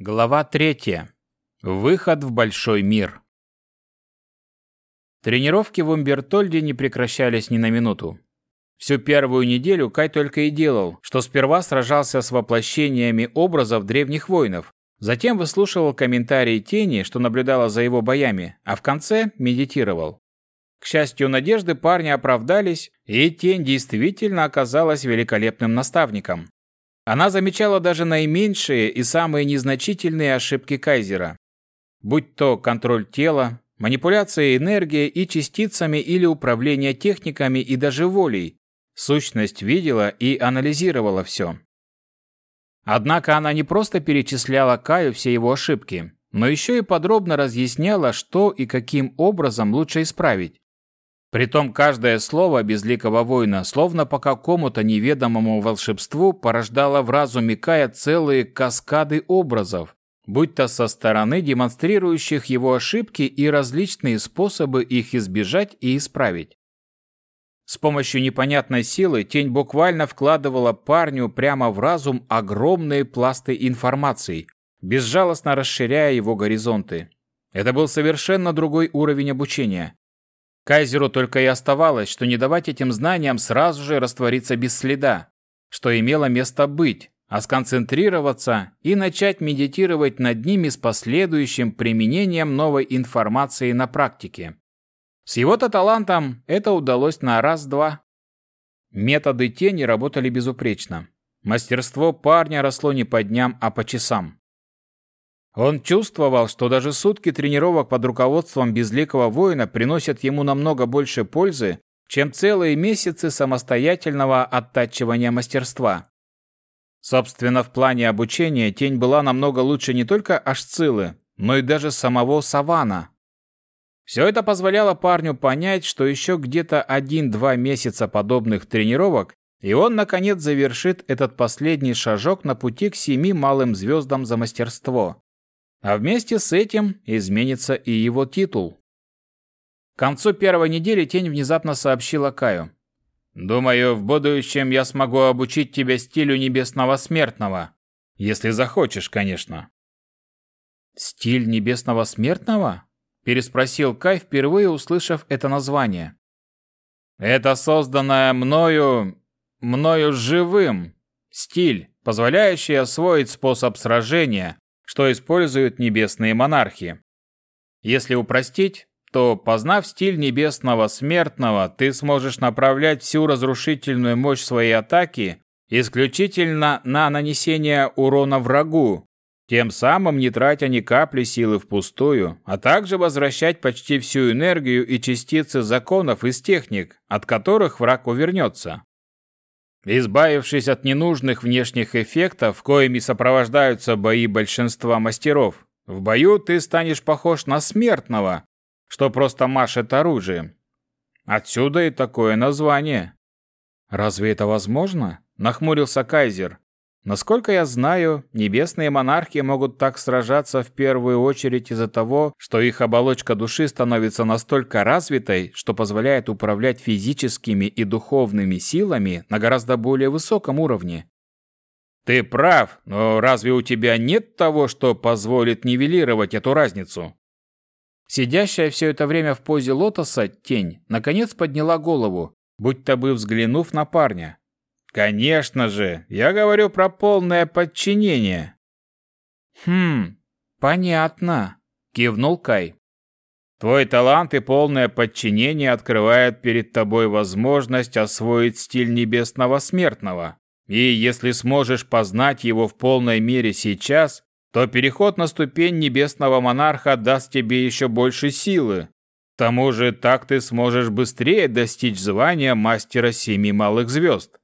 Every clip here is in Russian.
Глава третья. Выход в большой мир. Тренировки в Умбертольде не прекращались ни на минуту. Всю первую неделю Кай только и делал, что сперва сражался с воплощениями образов древних воинов, затем выслушивал комментарии тени, что наблюдала за его боями, а в конце медитировал. К счастью, надежды парня оправдались, и тень действительно оказалась великолепным наставником. Она замечала даже наименьшие и самые незначительные ошибки Кайзера. Будь то контроль тела, манипуляция энергией и частицами или управление техниками и даже волей, Сущность видела и анализировала все. Однако она не просто перечисляла Каю все его ошибки, но еще и подробно разъясняла, что и каким образом лучше исправить. Притом каждое слово безликого воина, словно по какому-то неведомому волшебству, порождало в разуме Кая целые каскады образов, будь то со стороны демонстрирующих его ошибки и различные способы их избежать и исправить. С помощью непонятной силы тень буквально вкладывала парню прямо в разум огромные пласты информации, безжалостно расширяя его горизонты. Это был совершенно другой уровень обучения. Кайзеру только и оставалось, что не давать этим знаниям сразу же раствориться без следа, что имело место быть, а сконцентрироваться и начать медитировать над ними с последующим применением новой информации на практике. С его-то талантом это удалось на раз-два. Методы тени работали безупречно. Мастерство парня росло не по дням, а по часам. Он чувствовал, что даже сутки тренировок под руководством безликого воина приносят ему намного больше пользы, чем целые месяцы самостоятельного оттачивания мастерства. Собственно, в плане обучения тень была намного лучше не только Ашцилы, но и даже самого Савана, все это позволяло парню понять, что еще где-то один-два месяца подобных тренировок, и он, наконец, завершит этот последний шажок на пути к семи малым звездам за мастерство. А вместе с этим изменится и его титул. К концу первой недели Тень внезапно сообщила Каю. «Думаю, в будущем я смогу обучить тебя стилю небесного смертного. Если захочешь, конечно». «Стиль небесного смертного?» переспросил Кай, впервые услышав это название. Это созданное мною... мною живым стиль, позволяющий освоить способ сражения, что используют небесные монархи. Если упростить, то, познав стиль небесного смертного, ты сможешь направлять всю разрушительную мощь своей атаки исключительно на нанесение урона врагу, тем самым не тратя ни капли силы впустую, а также возвращать почти всю энергию и частицы законов из техник, от которых враг увернется. Избавившись от ненужных внешних эффектов, коими сопровождаются бои большинства мастеров, в бою ты станешь похож на смертного, что просто машет оружием. Отсюда и такое название. Разве это возможно? Нахмурился Кайзер. Насколько я знаю, небесные монархи могут так сражаться в первую очередь из-за того, что их оболочка души становится настолько развитой, что позволяет управлять физическими и духовными силами на гораздо более высоком уровне. Ты прав, но разве у тебя нет того, что позволит нивелировать эту разницу? Сидящая все это время в позе лотоса тень наконец подняла голову, будто бы взглянув на парня. Конечно же, я говорю про полное подчинение. Хм, понятно, кивнул Кай. Твой талант и полное подчинение открывают перед тобой возможность освоить стиль небесного смертного. И если сможешь познать его в полной мере сейчас, то переход на ступень небесного монарха даст тебе еще больше силы. К тому же так ты сможешь быстрее достичь звания мастера семи малых звезд.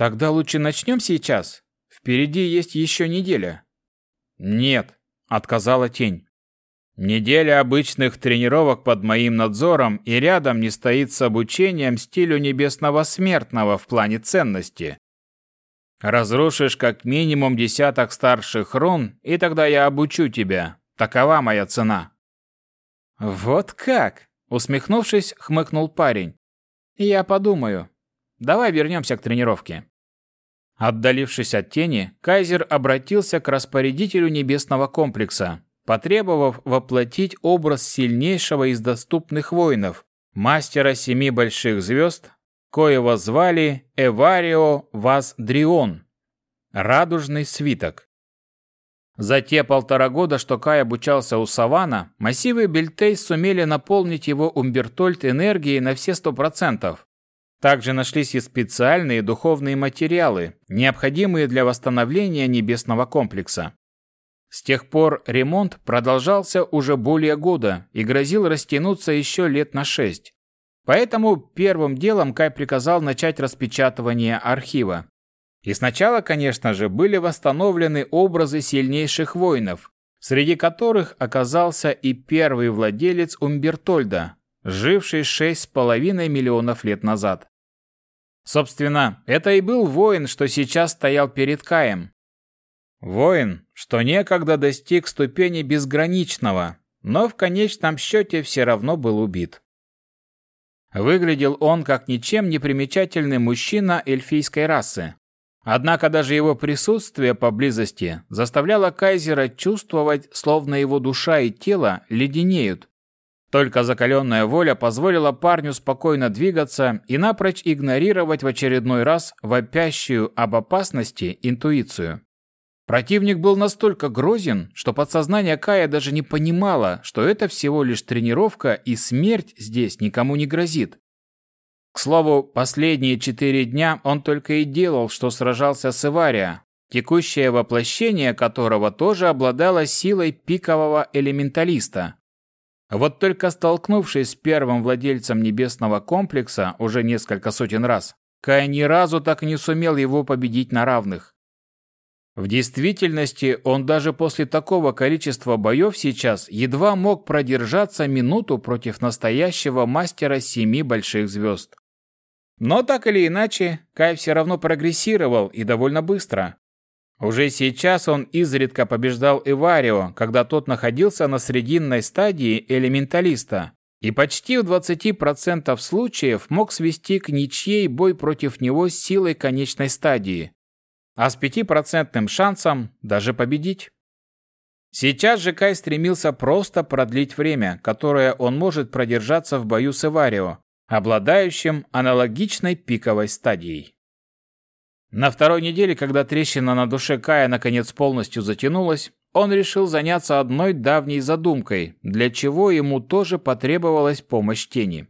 Тогда лучше начнем сейчас. Впереди есть еще неделя. Нет, отказала тень. Неделя обычных тренировок под моим надзором и рядом не стоит с обучением стилю небесного смертного в плане ценности. Разрушишь как минимум десяток старших рун, и тогда я обучу тебя. Такова моя цена. Вот как? Усмехнувшись, хмыкнул парень. Я подумаю. Давай вернемся к тренировке. Отдалившись от тени, Кайзер обратился к распорядителю небесного комплекса, потребовав воплотить образ сильнейшего из доступных воинов, мастера семи больших звезд, коего звали Эварио Ваз Дрион, радужный свиток. За те полтора года, что Кай обучался у Савана, массивы Бельтей сумели наполнить его Умбертольд энергией на все сто процентов. Также нашлись и специальные духовные материалы, необходимые для восстановления небесного комплекса. С тех пор ремонт продолжался уже более года и грозил растянуться еще лет на шесть. Поэтому первым делом Кай приказал начать распечатывание архива. И сначала, конечно же, были восстановлены образы сильнейших воинов, среди которых оказался и первый владелец Умбертольда, живший шесть с половиной миллионов лет назад. Собственно, это и был воин, что сейчас стоял перед Каем. Воин, что некогда достиг ступени безграничного, но в конечном счете все равно был убит. Выглядел он как ничем не примечательный мужчина эльфийской расы. Однако даже его присутствие поблизости заставляло Кайзера чувствовать, словно его душа и тело леденеют, только закаленная воля позволила парню спокойно двигаться и напрочь игнорировать в очередной раз вопящую об опасности интуицию. Противник был настолько грозен, что подсознание Кая даже не понимало, что это всего лишь тренировка и смерть здесь никому не грозит. К слову, последние четыре дня он только и делал, что сражался с Ивария, текущее воплощение которого тоже обладало силой пикового элементалиста, вот только столкнувшись с первым владельцем небесного комплекса уже несколько сотен раз, Кай ни разу так и не сумел его победить на равных. В действительности он даже после такого количества боев сейчас едва мог продержаться минуту против настоящего мастера семи больших звезд. Но так или иначе, Кай все равно прогрессировал и довольно быстро. Уже сейчас он изредка побеждал Иварио, когда тот находился на срединной стадии элементалиста, и почти в 20% случаев мог свести к ничьей бой против него с силой конечной стадии, а с 5% шансом даже победить. Сейчас же Кай стремился просто продлить время, которое он может продержаться в бою с Иварио, обладающим аналогичной пиковой стадией. На второй неделе, когда трещина на душе Кая наконец полностью затянулась, он решил заняться одной давней задумкой, для чего ему тоже потребовалась помощь тени.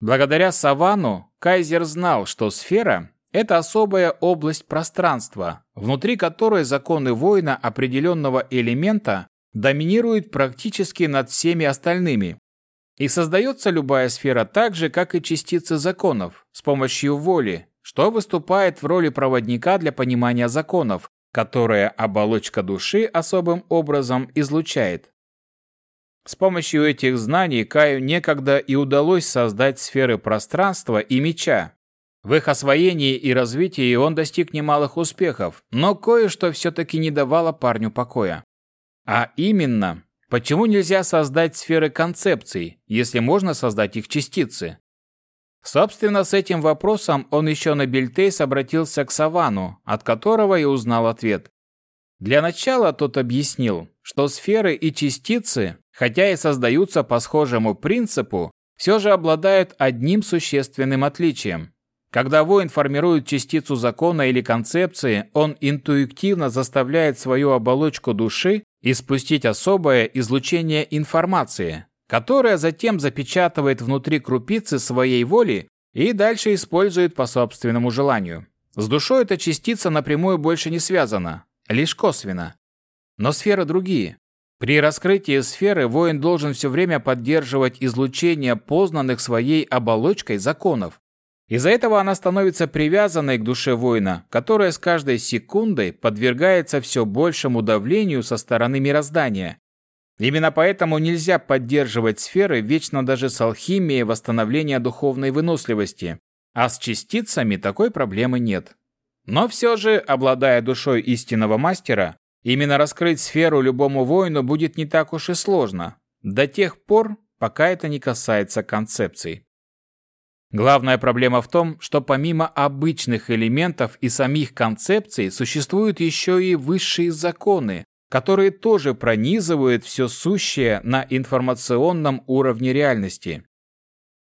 Благодаря Савану Кайзер знал, что сфера – это особая область пространства, внутри которой законы воина определенного элемента доминируют практически над всеми остальными. И создается любая сфера так же, как и частицы законов, с помощью воли, что выступает в роли проводника для понимания законов, которые оболочка души особым образом излучает. С помощью этих знаний Каю некогда и удалось создать сферы пространства и меча. В их освоении и развитии он достиг немалых успехов, но кое-что все-таки не давало парню покоя. А именно, почему нельзя создать сферы концепций, если можно создать их частицы? Собственно, с этим вопросом он еще на Бельтейс обратился к Савану, от которого и узнал ответ. Для начала тот объяснил, что сферы и частицы, хотя и создаются по схожему принципу, все же обладают одним существенным отличием. Когда воин формирует частицу закона или концепции, он интуитивно заставляет свою оболочку души испустить особое излучение информации, которая затем запечатывает внутри крупицы своей воли и дальше использует по собственному желанию. С душой эта частица напрямую больше не связана, лишь косвенно. Но сферы другие. При раскрытии сферы воин должен все время поддерживать излучение познанных своей оболочкой законов. Из-за этого она становится привязанной к душе воина, которая с каждой секундой подвергается все большему давлению со стороны мироздания, Именно поэтому нельзя поддерживать сферы вечно даже с алхимией восстановления духовной выносливости, а с частицами такой проблемы нет. Но все же, обладая душой истинного мастера, именно раскрыть сферу любому воину будет не так уж и сложно, до тех пор, пока это не касается концепций. Главная проблема в том, что помимо обычных элементов и самих концепций существуют еще и высшие законы, которые тоже пронизывают все сущее на информационном уровне реальности.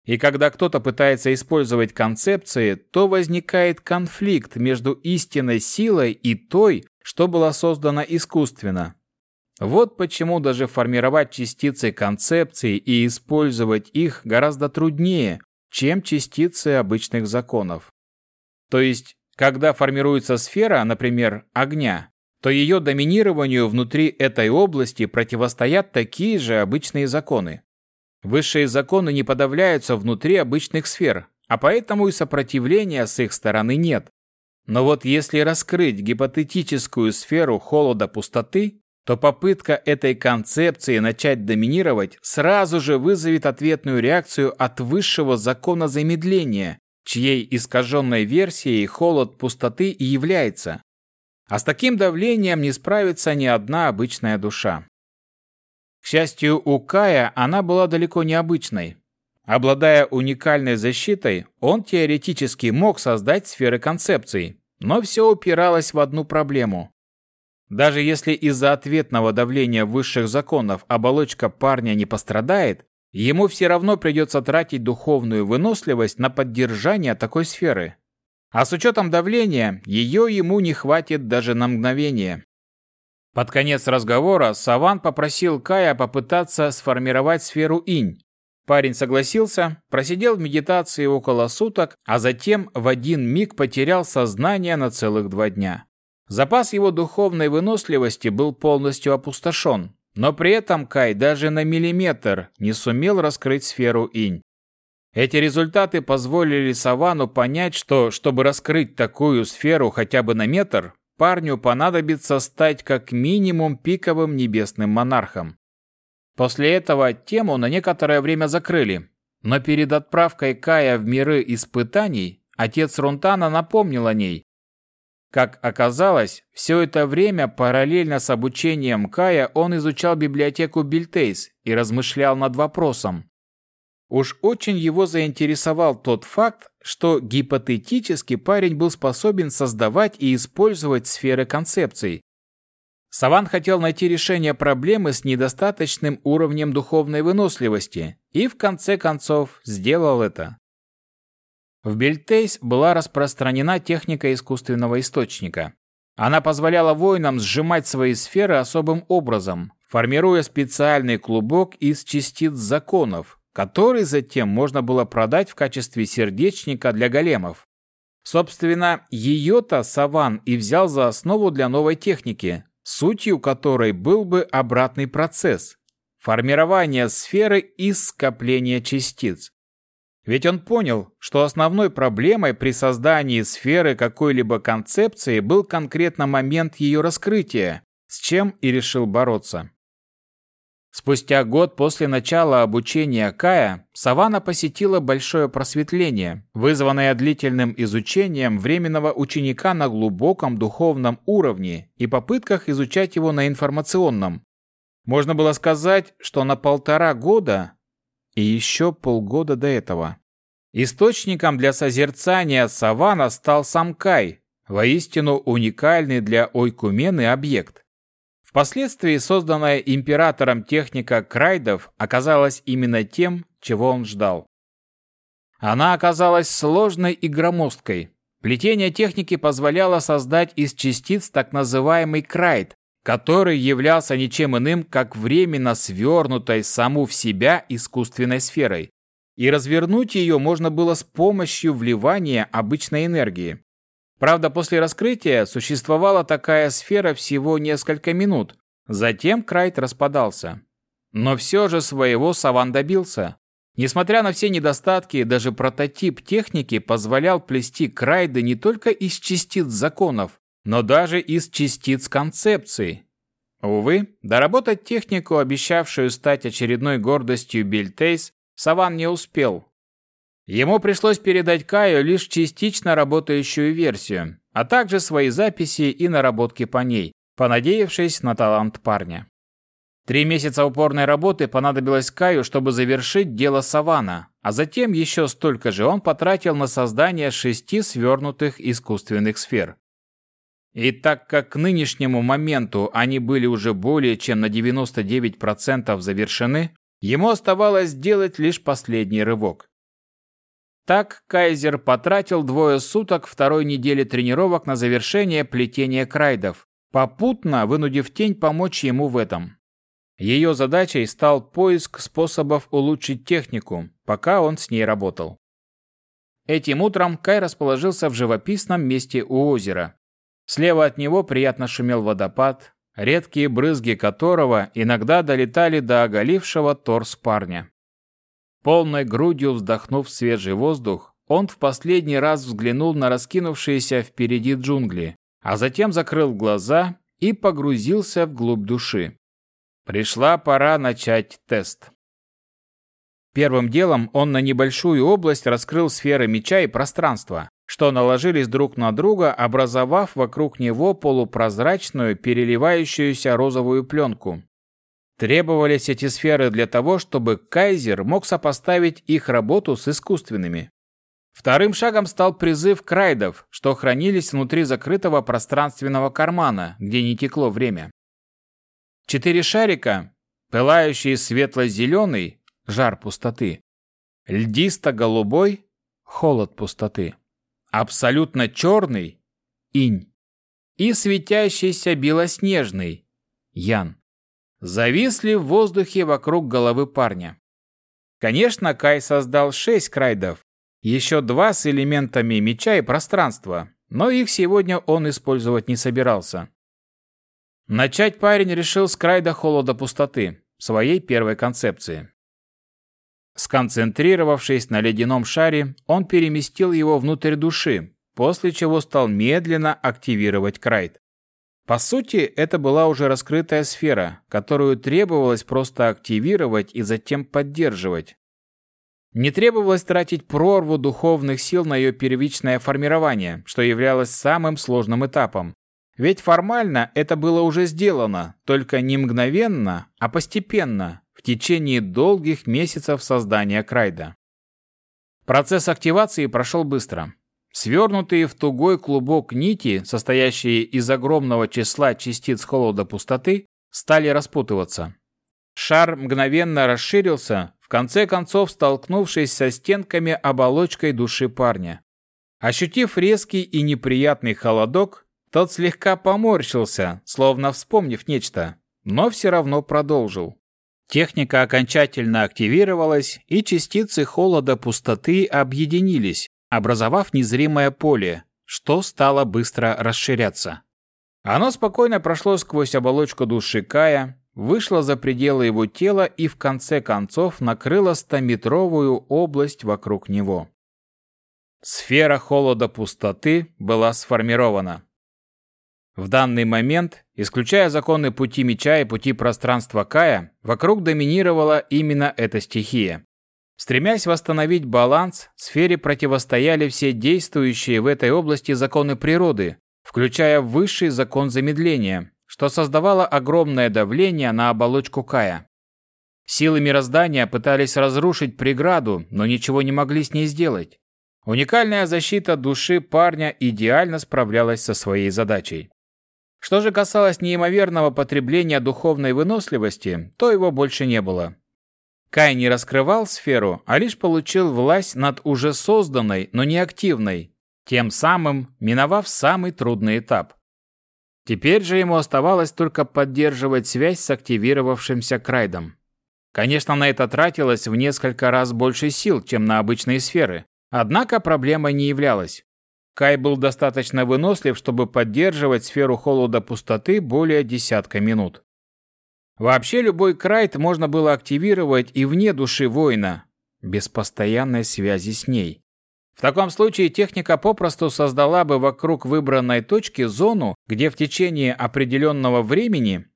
И когда кто-то пытается использовать концепции, то возникает конфликт между истинной силой и той, что была создана искусственно. Вот почему даже формировать частицы концепций и использовать их гораздо труднее, чем частицы обычных законов. То есть, когда формируется сфера, например, огня, то ее доминированию внутри этой области противостоят такие же обычные законы. Высшие законы не подавляются внутри обычных сфер, а поэтому и сопротивления с их стороны нет. Но вот если раскрыть гипотетическую сферу холода пустоты, то попытка этой концепции начать доминировать сразу же вызовет ответную реакцию от высшего закона замедления, чьей искаженной версией холод пустоты и является. А с таким давлением не справится ни одна обычная душа. К счастью, у Кая она была далеко не обычной. Обладая уникальной защитой, он теоретически мог создать сферы концепций, но все упиралось в одну проблему. Даже если из-за ответного давления высших законов оболочка парня не пострадает, ему все равно придется тратить духовную выносливость на поддержание такой сферы. А с учетом давления, ее ему не хватит даже на мгновение. Под конец разговора Саван попросил Кая попытаться сформировать сферу инь. Парень согласился, просидел в медитации около суток, а затем в один миг потерял сознание на целых два дня. Запас его духовной выносливости был полностью опустошен, но при этом Кай даже на миллиметр не сумел раскрыть сферу инь. Эти результаты позволили Савану понять, что, чтобы раскрыть такую сферу хотя бы на метр, парню понадобится стать как минимум пиковым небесным монархом. После этого тему на некоторое время закрыли, но перед отправкой Кая в миры испытаний отец Рунтана напомнил о ней, как оказалось, все это время параллельно с обучением Кая он изучал библиотеку Бильтейс и размышлял над вопросом. Уж очень его заинтересовал тот факт, что гипотетически парень был способен создавать и использовать сферы концепций. Саван хотел найти решение проблемы с недостаточным уровнем духовной выносливости и в конце концов сделал это. В Бельтейс была распространена техника искусственного источника. Она позволяла воинам сжимать свои сферы особым образом, формируя специальный клубок из частиц законов, который затем можно было продать в качестве сердечника для големов. Собственно, ее-то Саван и взял за основу для новой техники, сутью которой был бы обратный процесс – формирование сферы из скопления частиц. Ведь он понял, что основной проблемой при создании сферы какой-либо концепции был конкретно момент ее раскрытия, с чем и решил бороться. Спустя год после начала обучения Кая, Савана посетила большое просветление, вызванное длительным изучением временного ученика на глубоком духовном уровне и попытках изучать его на информационном. Можно было сказать, что на полтора года и еще полгода до этого. Источником для созерцания савана стал сам Кай, воистину уникальный для Ойкумены объект. Впоследствии созданная императором техника крайдов оказалась именно тем, чего он ждал. Она оказалась сложной и громоздкой. Плетение техники позволяло создать из частиц так называемый крайд, который являлся ничем иным, как временно свернутой саму в себя искусственной сферой. И развернуть ее можно было с помощью вливания обычной энергии. Правда, после раскрытия существовала такая сфера всего несколько минут, затем Крайт распадался. Но все же своего Саван добился. Несмотря на все недостатки, даже прототип техники позволял плести крайды не только из частиц законов, но даже из частиц концепций. Увы, доработать технику, обещавшую стать очередной гордостью Бильтейс, Саван не успел. Ему пришлось передать Каю лишь частично работающую версию, а также свои записи и наработки по ней, понадеявшись на талант парня. Три месяца упорной работы понадобилось Каю, чтобы завершить дело Савана, а затем еще столько же он потратил на создание шести свернутых искусственных сфер. И так как к нынешнему моменту они были уже более чем на 99% завершены, ему оставалось сделать лишь последний рывок. Так Кайзер потратил двое суток второй недели тренировок на завершение плетения крайдов, попутно вынудив тень помочь ему в этом. Ее задачей стал поиск способов улучшить технику, пока он с ней работал. Этим утром Кай расположился в живописном месте у озера. Слева от него приятно шумел водопад, редкие брызги которого иногда долетали до оголившего торс парня. Полной грудью вздохнув свежий воздух, он в последний раз взглянул на раскинувшиеся впереди джунгли, а затем закрыл глаза и погрузился вглубь души. Пришла пора начать тест. Первым делом он на небольшую область раскрыл сферы меча и пространства, что наложились друг на друга, образовав вокруг него полупрозрачную, переливающуюся розовую пленку. Требовались эти сферы для того, чтобы Кайзер мог сопоставить их работу с искусственными. Вторым шагом стал призыв крайдов, что хранились внутри закрытого пространственного кармана, где не текло время. Четыре шарика, пылающие светло-зеленый, жар пустоты, льдисто-голубой, холод пустоты, абсолютно черный, инь, и светящийся белоснежный, ян, зависли в воздухе вокруг головы парня. Конечно, Кай создал шесть крайдов, еще два с элементами меча и пространства, но их сегодня он использовать не собирался. Начать парень решил с крайда холода пустоты, своей первой концепции. Сконцентрировавшись на ледяном шаре, он переместил его внутрь души, после чего стал медленно активировать крайд. По сути, это была уже раскрытая сфера, которую требовалось просто активировать и затем поддерживать. Не требовалось тратить прорву духовных сил на ее первичное формирование, что являлось самым сложным этапом. Ведь формально это было уже сделано, только не мгновенно, а постепенно, в течение долгих месяцев создания Крайда. Процесс активации прошел быстро. Свернутые в тугой клубок нити, состоящие из огромного числа частиц холода пустоты, стали распутываться. Шар мгновенно расширился, в конце концов столкнувшись со стенками оболочкой души парня. Ощутив резкий и неприятный холодок, тот слегка поморщился, словно вспомнив нечто, но все равно продолжил. Техника окончательно активировалась, и частицы холода пустоты объединились, образовав незримое поле, что стало быстро расширяться. Оно спокойно прошло сквозь оболочку души Кая, вышло за пределы его тела и в конце концов накрыло стометровую область вокруг него. Сфера холода пустоты была сформирована. В данный момент, исключая законы пути меча и пути пространства Кая, вокруг доминировала именно эта стихия. Стремясь восстановить баланс, сфере противостояли все действующие в этой области законы природы, включая высший закон замедления, что создавало огромное давление на оболочку Кая. Силы мироздания пытались разрушить преграду, но ничего не могли с ней сделать. Уникальная защита души парня идеально справлялась со своей задачей. Что же касалось неимоверного потребления духовной выносливости, то его больше не было. Кай не раскрывал сферу, а лишь получил власть над уже созданной, но не активной, тем самым миновав самый трудный этап. Теперь же ему оставалось только поддерживать связь с активировавшимся Крайдом. Конечно, на это тратилось в несколько раз больше сил, чем на обычные сферы, однако проблемой не являлась. Кай был достаточно вынослив, чтобы поддерживать сферу холода пустоты более десятка минут. Вообще любой крайт можно было активировать и вне души воина, без постоянной связи с ней. В таком случае техника попросту создала бы вокруг выбранной точки зону, где в течение определенного времени,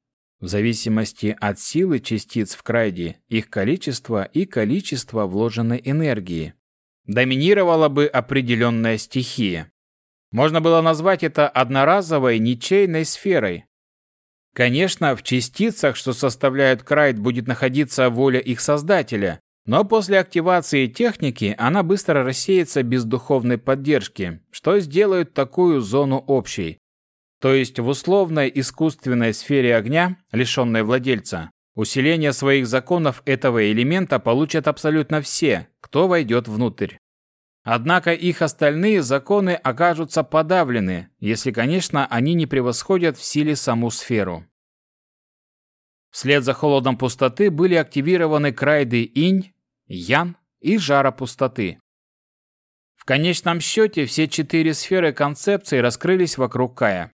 в зависимости от силы частиц в крайде, их количества и количества вложенной энергии, доминировала бы определенная стихия. Можно было назвать это одноразовой ничейной сферой. Конечно, в частицах, что составляют крайт, будет находиться воля их создателя, но после активации техники она быстро рассеется без духовной поддержки, что сделает такую зону общей. То есть в условной искусственной сфере огня, лишенной владельца, усиление своих законов этого элемента получат абсолютно все, кто войдет внутрь. Однако их остальные законы окажутся подавлены, если, конечно, они не превосходят в силе саму сферу. Вслед за холодом пустоты были активированы крайды инь, ян и жара пустоты. В конечном счете все четыре сферы концепции раскрылись вокруг Кая.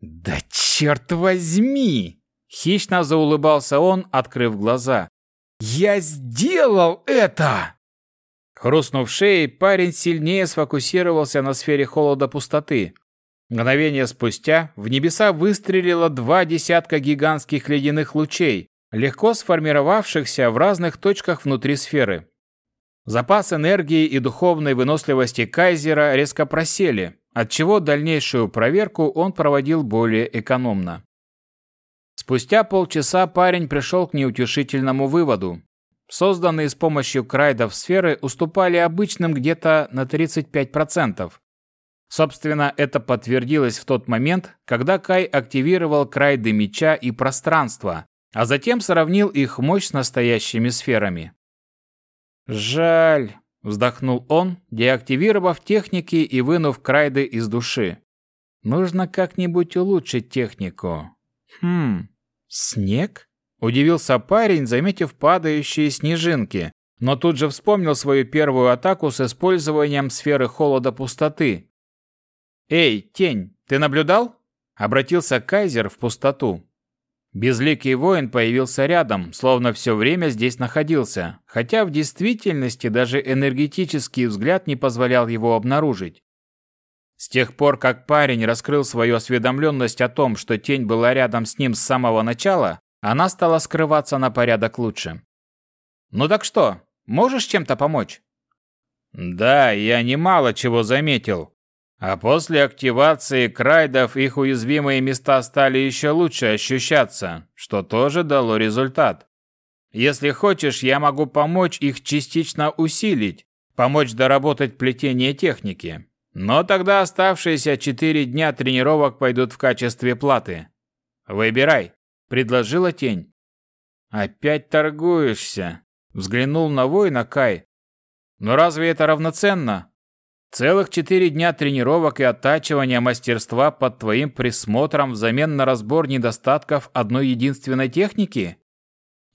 «Да черт возьми!» – хищно заулыбался он, открыв глаза. «Я сделал это!» Хрустнув шеей, парень сильнее сфокусировался на сфере холода пустоты. Мгновение спустя в небеса выстрелило два десятка гигантских ледяных лучей, легко сформировавшихся в разных точках внутри сферы. Запас энергии и духовной выносливости Кайзера резко просели, отчего дальнейшую проверку он проводил более экономно. Спустя полчаса парень пришел к неутешительному выводу созданные с помощью крайдов сферы, уступали обычным где-то на 35%. Собственно, это подтвердилось в тот момент, когда Кай активировал крайды меча и пространства, а затем сравнил их мощь с настоящими сферами. «Жаль», — вздохнул он, деактивировав техники и вынув крайды из души. «Нужно как-нибудь улучшить технику». «Хм, снег?» Удивился парень, заметив падающие снежинки, но тут же вспомнил свою первую атаку с использованием сферы холода пустоты. «Эй, тень, ты наблюдал?» Обратился Кайзер в пустоту. Безликий воин появился рядом, словно все время здесь находился, хотя в действительности даже энергетический взгляд не позволял его обнаружить. С тех пор, как парень раскрыл свою осведомленность о том, что тень была рядом с ним с самого начала, она стала скрываться на порядок лучше. «Ну так что, можешь чем-то помочь?» «Да, я немало чего заметил. А после активации крайдов их уязвимые места стали еще лучше ощущаться, что тоже дало результат. Если хочешь, я могу помочь их частично усилить, помочь доработать плетение техники. Но тогда оставшиеся четыре дня тренировок пойдут в качестве платы. Выбирай предложила тень. «Опять торгуешься?» — взглянул на воина Кай. «Но разве это равноценно? Целых четыре дня тренировок и оттачивания мастерства под твоим присмотром взамен на разбор недостатков одной единственной техники?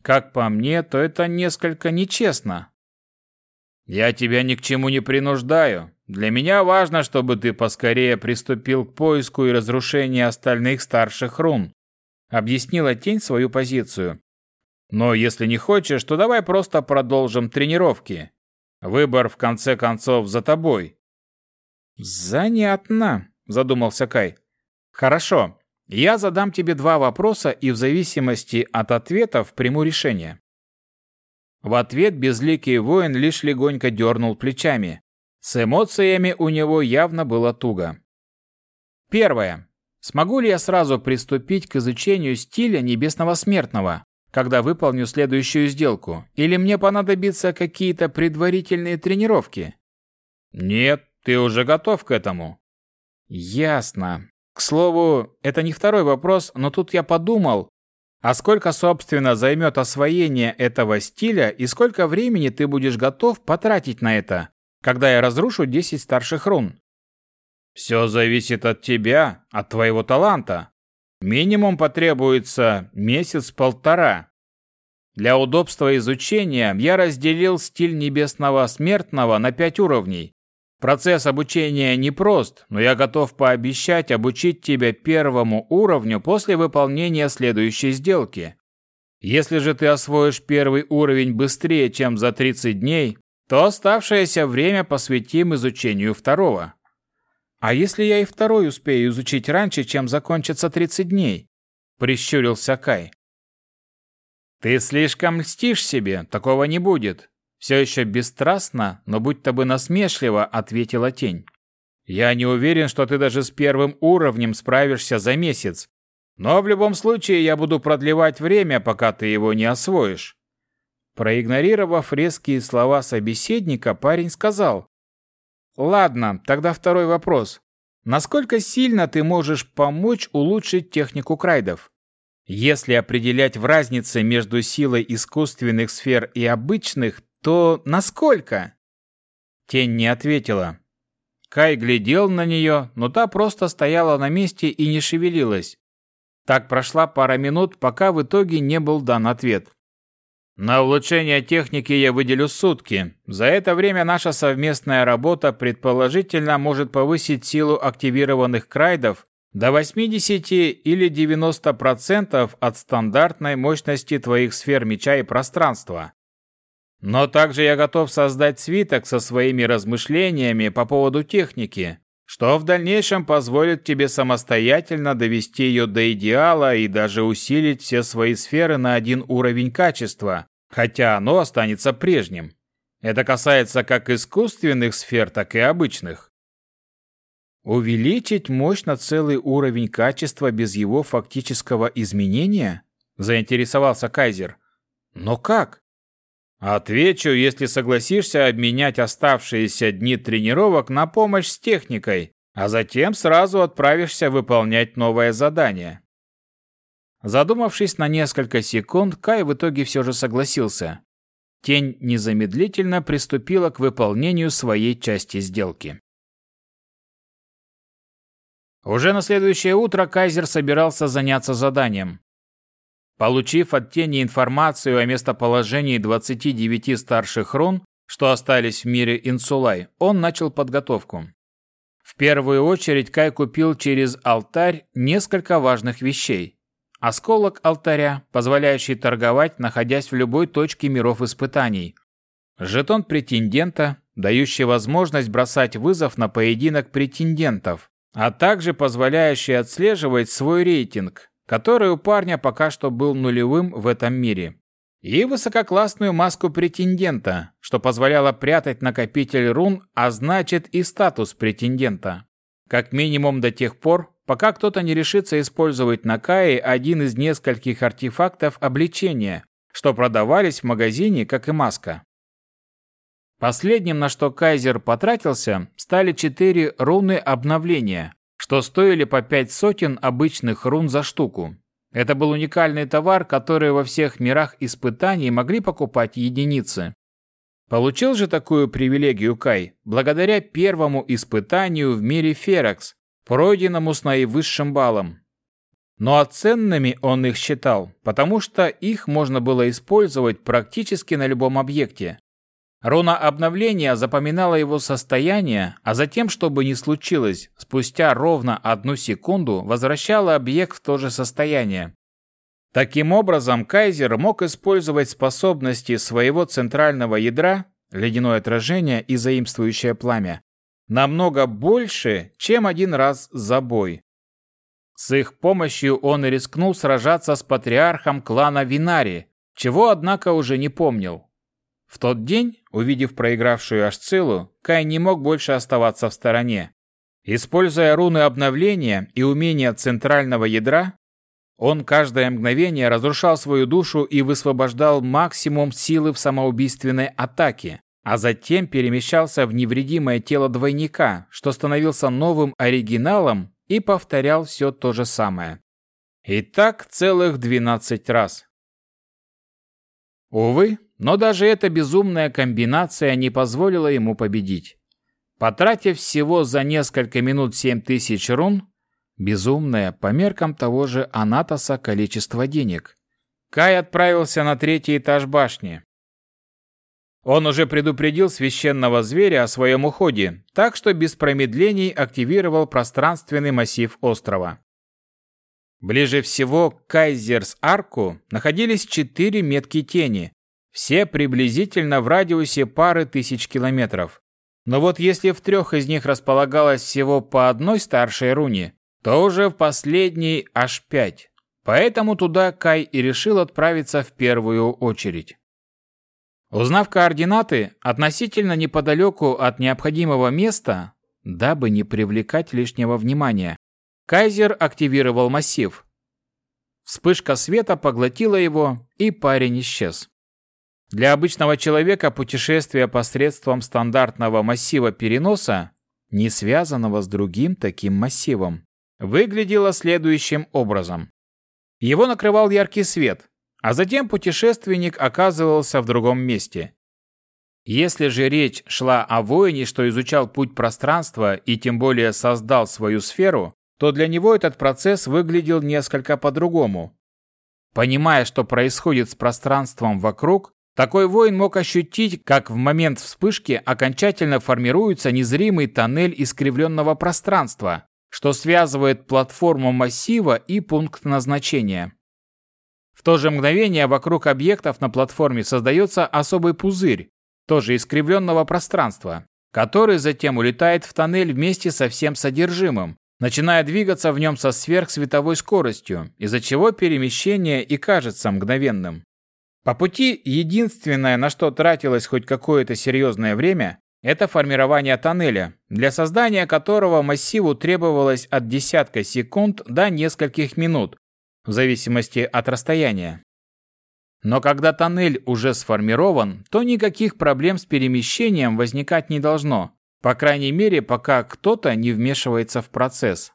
Как по мне, то это несколько нечестно». «Я тебя ни к чему не принуждаю. Для меня важно, чтобы ты поскорее приступил к поиску и разрушению остальных старших рун объяснила тень свою позицию. Но если не хочешь, то давай просто продолжим тренировки. Выбор в конце концов за тобой. Занятно, задумался Кай. Хорошо. Я задам тебе два вопроса и в зависимости от ответов приму решение. В ответ безликий воин лишь легонько дернул плечами. С эмоциями у него явно было туго. Первое. Смогу ли я сразу приступить к изучению стиля небесного смертного, когда выполню следующую сделку, или мне понадобятся какие-то предварительные тренировки? Нет, ты уже готов к этому. Ясно. К слову, это не второй вопрос, но тут я подумал, а сколько, собственно, займет освоение этого стиля и сколько времени ты будешь готов потратить на это, когда я разрушу 10 старших рун? Все зависит от тебя, от твоего таланта. Минимум потребуется месяц-полтора. Для удобства изучения я разделил стиль небесного смертного на пять уровней. Процесс обучения непрост, но я готов пообещать обучить тебя первому уровню после выполнения следующей сделки. Если же ты освоишь первый уровень быстрее, чем за 30 дней, то оставшееся время посвятим изучению второго. «А если я и второй успею изучить раньше, чем закончится 30 дней?» – прищурился Кай. «Ты слишком льстишь себе, такого не будет», – все еще бесстрастно, но будь-то бы насмешливо ответила тень. «Я не уверен, что ты даже с первым уровнем справишься за месяц. Но в любом случае я буду продлевать время, пока ты его не освоишь. Проигнорировав резкие слова собеседника, парень сказал. Ладно, тогда второй вопрос. Насколько сильно ты можешь помочь улучшить технику крайдов? Если определять в разнице между силой искусственных сфер и обычных, то насколько? Тень не ответила. Кай глядел на нее, но та просто стояла на месте и не шевелилась. Так прошла пара минут, пока в итоге не был дан ответ. На улучшение техники я выделю сутки. За это время наша совместная работа предположительно может повысить силу активированных крайдов до 80 или 90% от стандартной мощности твоих сфер меча и пространства. Но также я готов создать свиток со своими размышлениями по поводу техники, что в дальнейшем позволит тебе самостоятельно довести ее до идеала и даже усилить все свои сферы на один уровень качества, хотя оно останется прежним. Это касается как искусственных сфер, так и обычных. Увеличить мощь на целый уровень качества без его фактического изменения? Заинтересовался Кайзер. Но как? Отвечу, если согласишься обменять оставшиеся дни тренировок на помощь с техникой, а затем сразу отправишься выполнять новое задание. Задумавшись на несколько секунд, Кай в итоге все же согласился. Тень незамедлительно приступила к выполнению своей части сделки. Уже на следующее утро Кайзер собирался заняться заданием. Получив от тени информацию о местоположении 29 старших рун, что остались в мире Инсулай, он начал подготовку. В первую очередь Кай купил через алтарь несколько важных вещей. Осколок алтаря, позволяющий торговать, находясь в любой точке миров испытаний. Жетон претендента, дающий возможность бросать вызов на поединок претендентов, а также позволяющий отслеживать свой рейтинг, который у парня пока что был нулевым в этом мире. И высококлассную маску претендента, что позволяло прятать накопитель рун, а значит и статус претендента. Как минимум до тех пор, пока кто-то не решится использовать на Кае один из нескольких артефактов обличения, что продавались в магазине, как и маска. Последним, на что Кайзер потратился, стали четыре руны обновления, что стоили по пять сотен обычных рун за штуку. Это был уникальный товар, который во всех мирах испытаний могли покупать единицы. Получил же такую привилегию Кай благодаря первому испытанию в мире Феракс, пройденному с наивысшим баллом. Но ценными он их считал, потому что их можно было использовать практически на любом объекте. Руна обновления запоминала его состояние, а затем, что бы ни случилось, спустя ровно одну секунду возвращала объект в то же состояние. Таким образом, Кайзер мог использовать способности своего центрального ядра, ледяное отражение и заимствующее пламя, намного больше, чем один раз за бой. С их помощью он рискнул сражаться с патриархом клана Винари, чего, однако, уже не помнил. В тот день, увидев проигравшую Ашцилу, Кай не мог больше оставаться в стороне. Используя руны обновления и умения центрального ядра, он каждое мгновение разрушал свою душу и высвобождал максимум силы в самоубийственной атаке, а затем перемещался в невредимое тело двойника, что становился новым оригиналом и повторял все то же самое. И так целых 12 раз. Увы, но даже эта безумная комбинация не позволила ему победить. Потратив всего за несколько минут 7000 рун, безумное по меркам того же Анатоса количество денег, Кай отправился на третий этаж башни. Он уже предупредил священного зверя о своем уходе, так что без промедлений активировал пространственный массив острова. Ближе всего к Кайзерс-Арку находились четыре метки тени, все приблизительно в радиусе пары тысяч километров. Но вот если в трех из них располагалось всего по одной старшей руне, то уже в последней аж пять. Поэтому туда Кай и решил отправиться в первую очередь. Узнав координаты относительно неподалеку от необходимого места, дабы не привлекать лишнего внимания, Кайзер активировал массив. Вспышка света поглотила его, и парень исчез. Для обычного человека путешествие посредством стандартного массива переноса, не связанного с другим таким массивом, выглядело следующим образом. Его накрывал яркий свет, а затем путешественник оказывался в другом месте. Если же речь шла о воине, что изучал путь пространства и тем более создал свою сферу, то для него этот процесс выглядел несколько по-другому. Понимая, что происходит с пространством вокруг, такой воин мог ощутить, как в момент вспышки окончательно формируется незримый тоннель искривленного пространства, что связывает платформу массива и пункт назначения. В то же мгновение вокруг объектов на платформе создается особый пузырь, тоже искривленного пространства, который затем улетает в тоннель вместе со всем содержимым, начиная двигаться в нем со сверхсветовой скоростью, из-за чего перемещение и кажется мгновенным. По пути единственное, на что тратилось хоть какое-то серьезное время, это формирование тоннеля, для создания которого массиву требовалось от десятка секунд до нескольких минут, в зависимости от расстояния. Но когда тоннель уже сформирован, то никаких проблем с перемещением возникать не должно, по крайней мере, пока кто-то не вмешивается в процесс.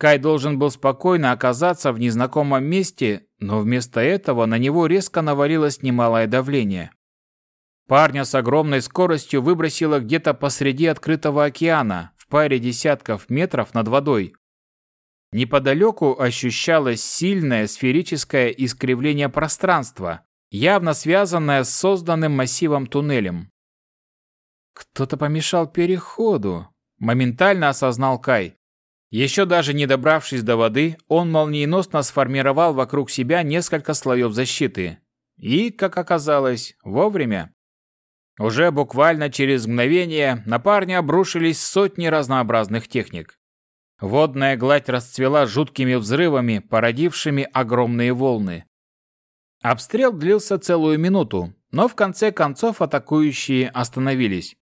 Кай должен был спокойно оказаться в незнакомом месте, но вместо этого на него резко навалилось немалое давление. Парня с огромной скоростью выбросило где-то посреди открытого океана, в паре десятков метров над водой. Неподалеку ощущалось сильное сферическое искривление пространства, явно связанное с созданным массивом туннелем. «Кто-то помешал переходу», – моментально осознал Кай. Еще даже не добравшись до воды, он молниеносно сформировал вокруг себя несколько слоев защиты. И, как оказалось, вовремя. Уже буквально через мгновение на парня обрушились сотни разнообразных техник. Водная гладь расцвела жуткими взрывами, породившими огромные волны. Обстрел длился целую минуту, но в конце концов атакующие остановились.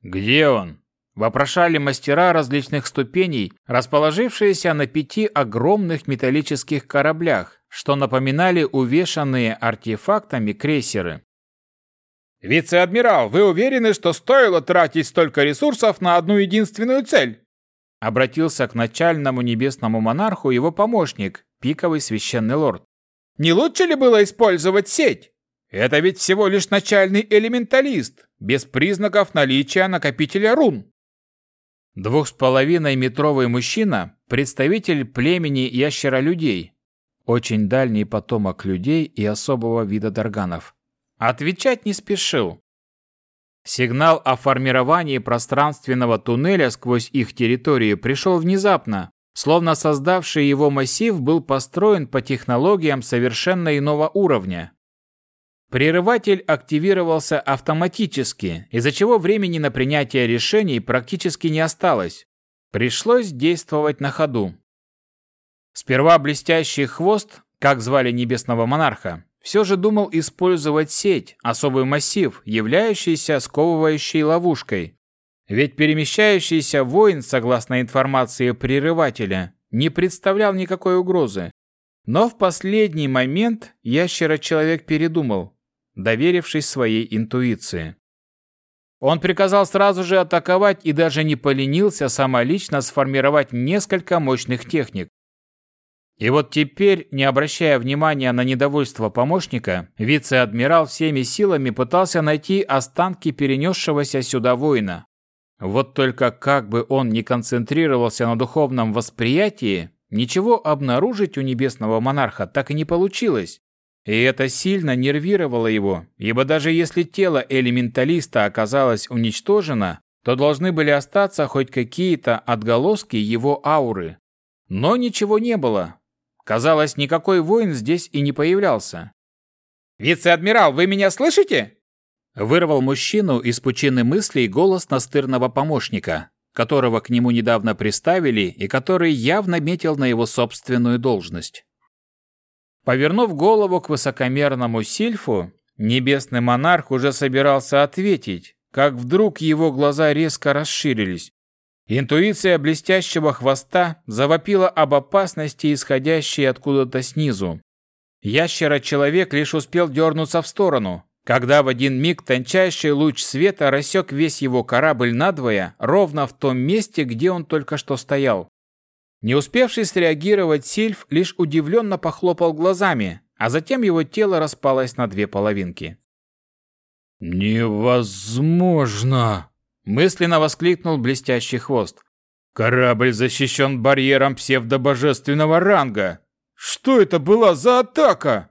«Где он?» Вопрошали мастера различных ступеней, расположившиеся на пяти огромных металлических кораблях, что напоминали увешанные артефактами крейсеры. «Вице-адмирал, вы уверены, что стоило тратить столько ресурсов на одну единственную цель?» Обратился к начальному небесному монарху его помощник, пиковый священный лорд. «Не лучше ли было использовать сеть? Это ведь всего лишь начальный элементалист, без признаков наличия накопителя рун». Двух с половиной метровый мужчина, представитель племени ящеролюдей, очень дальний потомок людей и особого вида дарганов. Отвечать не спешил. Сигнал о формировании пространственного туннеля сквозь их территорию пришел внезапно, словно создавший его массив был построен по технологиям совершенно иного уровня. Прерыватель активировался автоматически, из-за чего времени на принятие решений практически не осталось. Пришлось действовать на ходу. Сперва блестящий хвост, как звали небесного монарха, все же думал использовать сеть, особый массив, являющийся сковывающей ловушкой. Ведь перемещающийся воин, согласно информации прерывателя, не представлял никакой угрозы. Но в последний момент ящера-человек передумал доверившись своей интуиции. Он приказал сразу же атаковать и даже не поленился самолично сформировать несколько мощных техник. И вот теперь, не обращая внимания на недовольство помощника, вице-адмирал всеми силами пытался найти останки перенесшегося сюда воина. Вот только как бы он ни концентрировался на духовном восприятии, ничего обнаружить у небесного монарха так и не получилось. И это сильно нервировало его, ибо даже если тело элементалиста оказалось уничтожено, то должны были остаться хоть какие-то отголоски его ауры. Но ничего не было. Казалось, никакой воин здесь и не появлялся. «Вице-адмирал, вы меня слышите?» Вырвал мужчину из пучины мыслей голос настырного помощника, которого к нему недавно приставили и который явно метил на его собственную должность. Повернув голову к высокомерному сильфу, небесный монарх уже собирался ответить, как вдруг его глаза резко расширились. Интуиция блестящего хвоста завопила об опасности, исходящей откуда-то снизу. Ящера-человек лишь успел дернуться в сторону, когда в один миг тончайший луч света рассек весь его корабль надвое, ровно в том месте, где он только что стоял. Не успевший среагировать Сильф лишь удивленно похлопал глазами, а затем его тело распалось на две половинки. «Невозможно!» – мысленно воскликнул блестящий хвост. «Корабль защищен барьером псевдобожественного ранга! Что это была за атака?»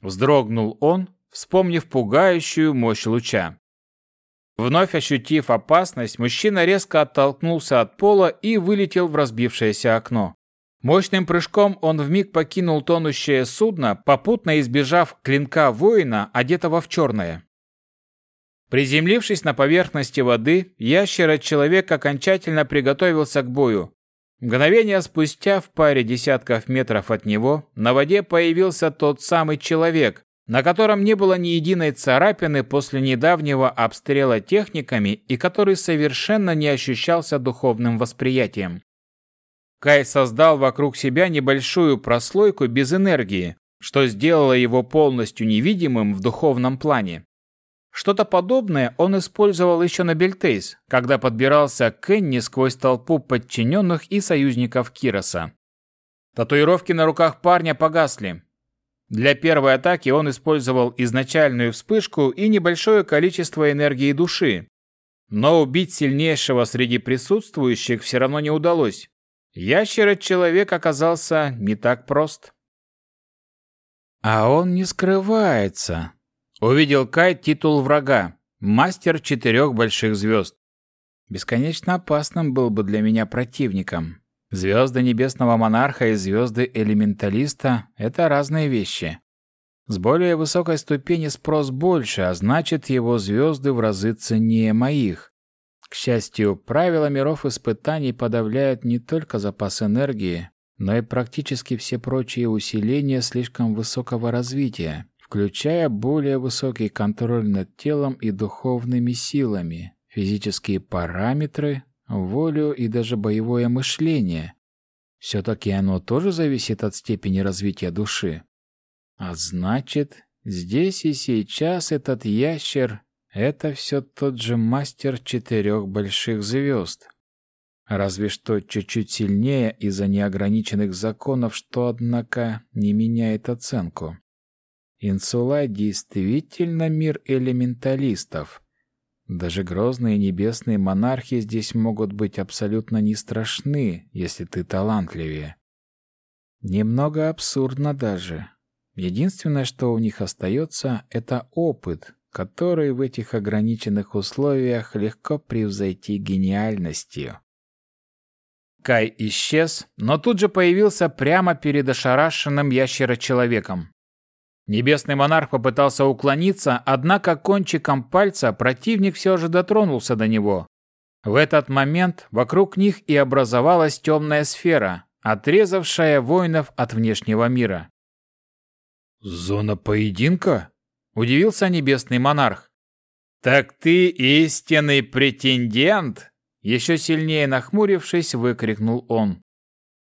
Вздрогнул он, вспомнив пугающую мощь луча. Вновь ощутив опасность, мужчина резко оттолкнулся от пола и вылетел в разбившееся окно. Мощным прыжком он вмиг покинул тонущее судно, попутно избежав клинка воина, одетого в черное. Приземлившись на поверхности воды, ящера-человек окончательно приготовился к бою. Мгновение спустя, в паре десятков метров от него, на воде появился тот самый человек, на котором не было ни единой царапины после недавнего обстрела техниками и который совершенно не ощущался духовным восприятием. Кай создал вокруг себя небольшую прослойку без энергии, что сделало его полностью невидимым в духовном плане. Что-то подобное он использовал еще на Бельтейс, когда подбирался к Энни сквозь толпу подчиненных и союзников Кироса. Татуировки на руках парня погасли. Для первой атаки он использовал изначальную вспышку и небольшое количество энергии души. Но убить сильнейшего среди присутствующих все равно не удалось. Ящер-человек оказался не так прост. «А он не скрывается», Увидел Кай титул врага, мастер четырех больших звезд. Бесконечно опасным был бы для меня противником. Звезды Небесного Монарха и звезды Элементалиста — это разные вещи. С более высокой ступени спрос больше, а значит, его звезды в разы ценнее моих. К счастью, правила миров испытаний подавляют не только запас энергии, но и практически все прочие усиления слишком высокого развития, включая более высокий контроль над телом и духовными силами, физические параметры, волю и даже боевое мышление. Все-таки оно тоже зависит от степени развития души. А значит, здесь и сейчас этот ящер — это все тот же мастер четырех больших звезд. Разве что чуть-чуть сильнее из-за неограниченных законов, что, однако, не меняет оценку. Инсула действительно мир элементалистов. Даже грозные небесные монархи здесь могут быть абсолютно не страшны, если ты талантливее. Немного абсурдно даже. Единственное, что у них остается, это опыт, который в этих ограниченных условиях легко превзойти гениальностью. Кай исчез, но тут же появился прямо перед ошарашенным ящерочеловеком. Небесный монарх попытался уклониться, однако кончиком пальца противник все же дотронулся до него. В этот момент вокруг них и образовалась темная сфера, отрезавшая воинов от внешнего мира. «Зона поединка?» – удивился небесный монарх. «Так ты истинный претендент?» Еще сильнее нахмурившись, выкрикнул он.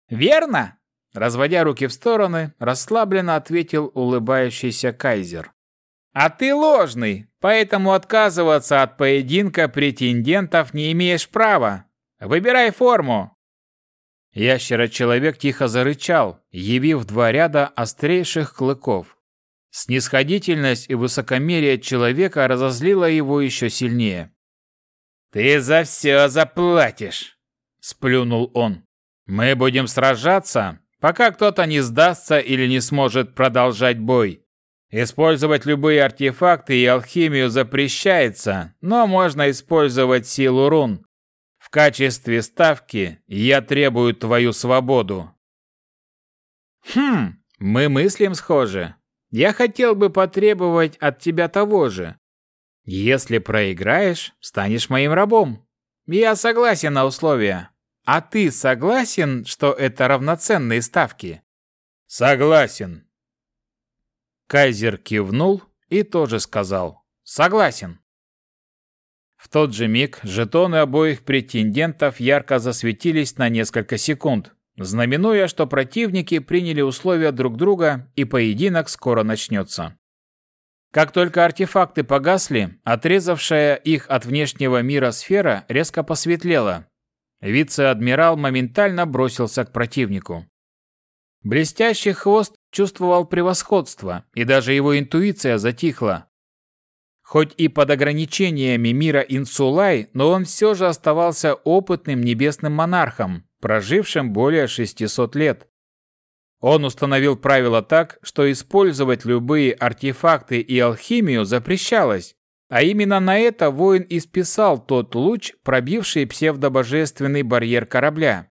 «Верно?» Разводя руки в стороны, расслабленно ответил улыбающийся кайзер. «А ты ложный, поэтому отказываться от поединка претендентов не имеешь права. Выбирай форму!» Ящера-человек тихо зарычал, явив два ряда острейших клыков. Снисходительность и высокомерие человека разозлило его еще сильнее. «Ты за все заплатишь!» – сплюнул он. «Мы будем сражаться, пока кто-то не сдастся или не сможет продолжать бой. Использовать любые артефакты и алхимию запрещается, но можно использовать силу рун. В качестве ставки я требую твою свободу. Хм, мы мыслим схоже. Я хотел бы потребовать от тебя того же. Если проиграешь, станешь моим рабом. Я согласен на условия. А ты согласен, что это равноценные ставки? Согласен. Кайзер кивнул и тоже сказал «Согласен». В тот же миг жетоны обоих претендентов ярко засветились на несколько секунд, знаменуя, что противники приняли условия друг друга и поединок скоро начнется. Как только артефакты погасли, отрезавшая их от внешнего мира сфера резко посветлела. Вице-адмирал моментально бросился к противнику. Блестящий хвост чувствовал превосходство, и даже его интуиция затихла. Хоть и под ограничениями мира Инсулай, но он все же оставался опытным небесным монархом, прожившим более 600 лет. Он установил правила так, что использовать любые артефакты и алхимию запрещалось, а именно на это воин и списал тот луч, пробивший псевдобожественный барьер корабля.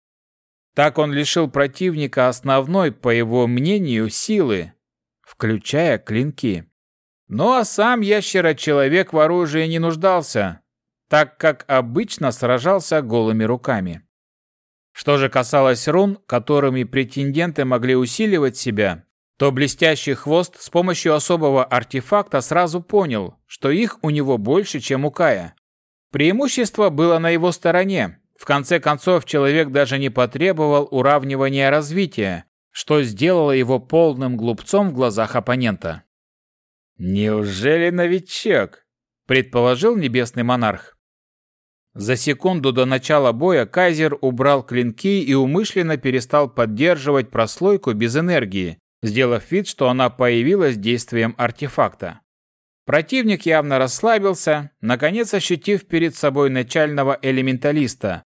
Так он лишил противника основной, по его мнению, силы, включая клинки. Ну а сам ящера-человек в оружии не нуждался, так как обычно сражался голыми руками. Что же касалось рун, которыми претенденты могли усиливать себя, то блестящий хвост с помощью особого артефакта сразу понял, что их у него больше, чем у Кая. Преимущество было на его стороне. В конце концов, человек даже не потребовал уравнивания развития, что сделало его полным глупцом в глазах оппонента. «Неужели новичок?» – предположил небесный монарх. За секунду до начала боя Кайзер убрал клинки и умышленно перестал поддерживать прослойку без энергии, сделав вид, что она появилась действием артефакта. Противник явно расслабился, наконец ощутив перед собой начального элементалиста.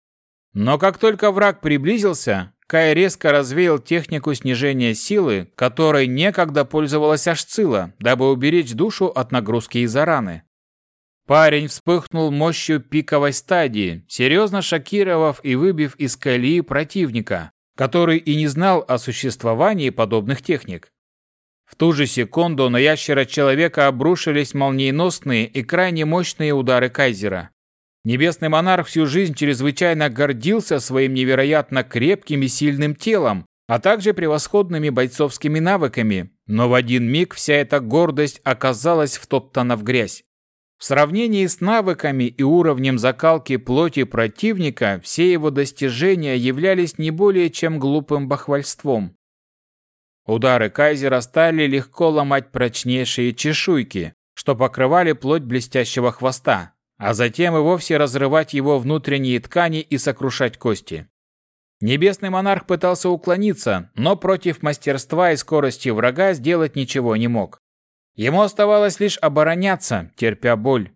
Но как только враг приблизился, Кай резко развеял технику снижения силы, которой некогда пользовалась Ашцила, дабы уберечь душу от нагрузки из-за раны. Парень вспыхнул мощью пиковой стадии, серьезно шокировав и выбив из колеи противника, который и не знал о существовании подобных техник. В ту же секунду на ящера-человека обрушились молниеносные и крайне мощные удары Кайзера. Небесный монарх всю жизнь чрезвычайно гордился своим невероятно крепким и сильным телом, а также превосходными бойцовскими навыками, но в один миг вся эта гордость оказалась втоптана в грязь. В сравнении с навыками и уровнем закалки плоти противника, все его достижения являлись не более чем глупым бахвальством. Удары Кайзера стали легко ломать прочнейшие чешуйки, что покрывали плоть блестящего хвоста, а затем и вовсе разрывать его внутренние ткани и сокрушать кости. Небесный монарх пытался уклониться, но против мастерства и скорости врага сделать ничего не мог. Ему оставалось лишь обороняться, терпя боль.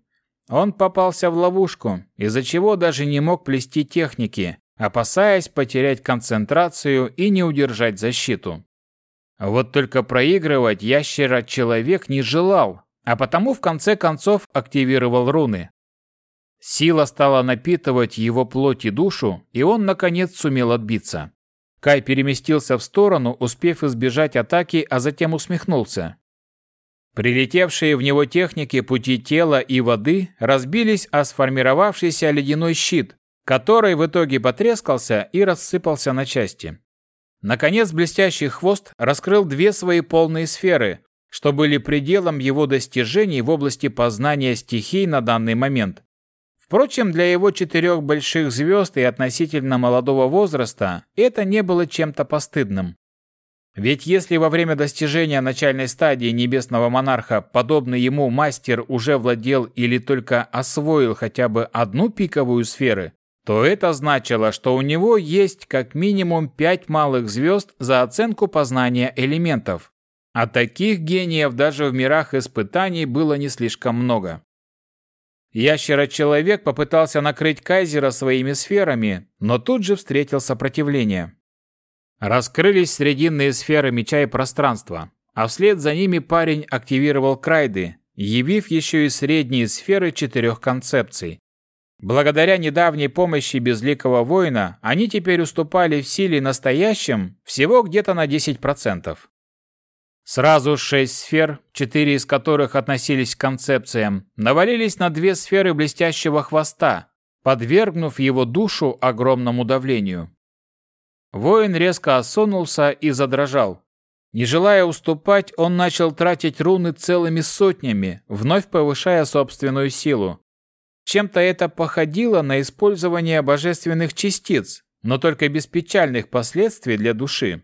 Он попался в ловушку, из-за чего даже не мог плести техники, опасаясь потерять концентрацию и не удержать защиту. Вот только проигрывать ящера-человек не желал, а потому в конце концов активировал руны. Сила стала напитывать его плоть и душу, и он, наконец, сумел отбиться. Кай переместился в сторону, успев избежать атаки, а затем усмехнулся. Прилетевшие в него техники пути тела и воды разбились о сформировавшийся ледяной щит, который в итоге потрескался и рассыпался на части. Наконец блестящий хвост раскрыл две свои полные сферы, что были пределом его достижений в области познания стихий на данный момент. Впрочем, для его четырех больших звезд и относительно молодого возраста это не было чем-то постыдным. Ведь если во время достижения начальной стадии небесного монарха подобный ему мастер уже владел или только освоил хотя бы одну пиковую сферу, то это значило, что у него есть как минимум пять малых звезд за оценку познания элементов. А таких гениев даже в мирах испытаний было не слишком много. Ящера-человек попытался накрыть Кайзера своими сферами, но тут же встретил сопротивление. Раскрылись срединные сферы меча и пространства, а вслед за ними парень активировал крайды, явив еще и средние сферы четырех концепций. Благодаря недавней помощи безликого воина, они теперь уступали в силе настоящим всего где-то на 10%. Сразу шесть сфер, четыре из которых относились к концепциям, навалились на две сферы блестящего хвоста, подвергнув его душу огромному давлению. Воин резко осунулся и задрожал. Не желая уступать, он начал тратить руны целыми сотнями, вновь повышая собственную силу. Чем-то это походило на использование божественных частиц, но только без печальных последствий для души.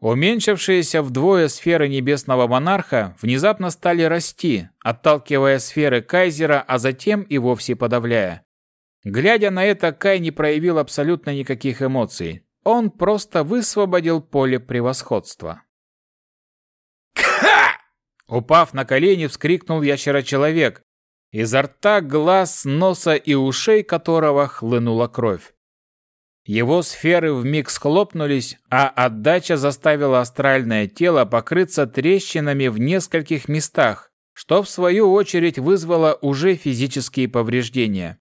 Уменьшившиеся вдвое сферы небесного монарха внезапно стали расти, отталкивая сферы кайзера, а затем и вовсе подавляя. Глядя на это, Кай не проявил абсолютно никаких эмоций. Он просто высвободил поле превосходства. «Ха!» Упав на колени, вскрикнул ящерочеловек, изо рта, глаз, носа и ушей которого хлынула кровь. Его сферы вмиг схлопнулись, а отдача заставила астральное тело покрыться трещинами в нескольких местах, что в свою очередь вызвало уже физические повреждения.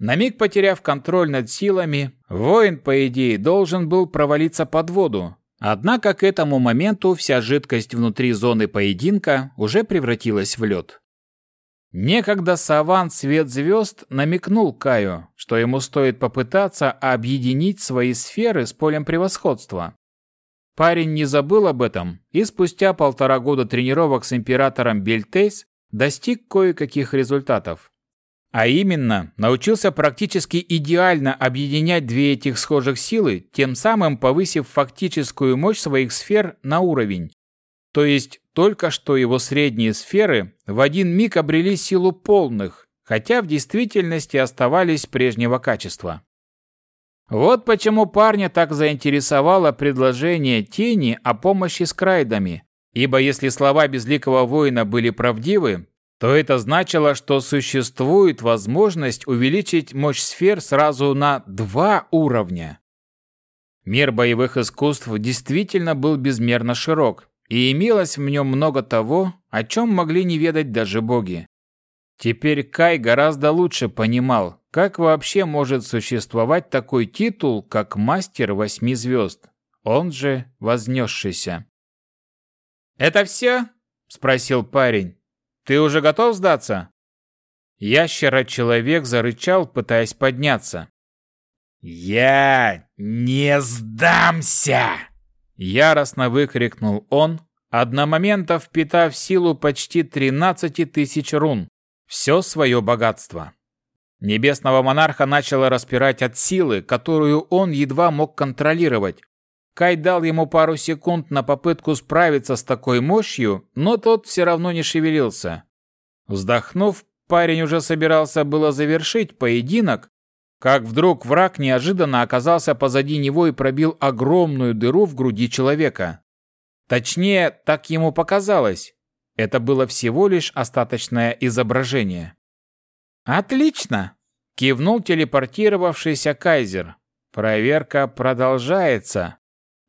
На миг потеряв контроль над силами, воин, по идее, должен был провалиться под воду. Однако к этому моменту вся жидкость внутри зоны поединка уже превратилась в лед. Некогда Саван Свет Звезд намекнул Каю, что ему стоит попытаться объединить свои сферы с полем превосходства. Парень не забыл об этом и спустя полтора года тренировок с императором Бельтейс достиг кое-каких результатов. А именно, научился практически идеально объединять две этих схожих силы, тем самым повысив фактическую мощь своих сфер на уровень. То есть только что его средние сферы в один миг обрели силу полных, хотя в действительности оставались прежнего качества. Вот почему парня так заинтересовало предложение тени о помощи с крайдами, ибо если слова безликого воина были правдивы, то это значило, что существует возможность увеличить мощь сфер сразу на два уровня. Мир боевых искусств действительно был безмерно широк, и имелось в нем много того, о чем могли не ведать даже боги. Теперь Кай гораздо лучше понимал, как вообще может существовать такой титул, как Мастер Восьми Звезд, он же Вознесшийся. «Это все?» – спросил парень. «Ты уже готов сдаться?» Ящера-человек зарычал, пытаясь подняться. «Я не сдамся!» Яростно выкрикнул он, одномоментно впитав силу почти 13 тысяч рун, все свое богатство. Небесного монарха начало распирать от силы, которую он едва мог контролировать. Кай дал ему пару секунд на попытку справиться с такой мощью, но тот все равно не шевелился. Вздохнув, парень уже собирался было завершить поединок, как вдруг враг неожиданно оказался позади него и пробил огромную дыру в груди человека. Точнее, так ему показалось. Это было всего лишь остаточное изображение. «Отлично!» – кивнул телепортировавшийся кайзер. «Проверка продолжается».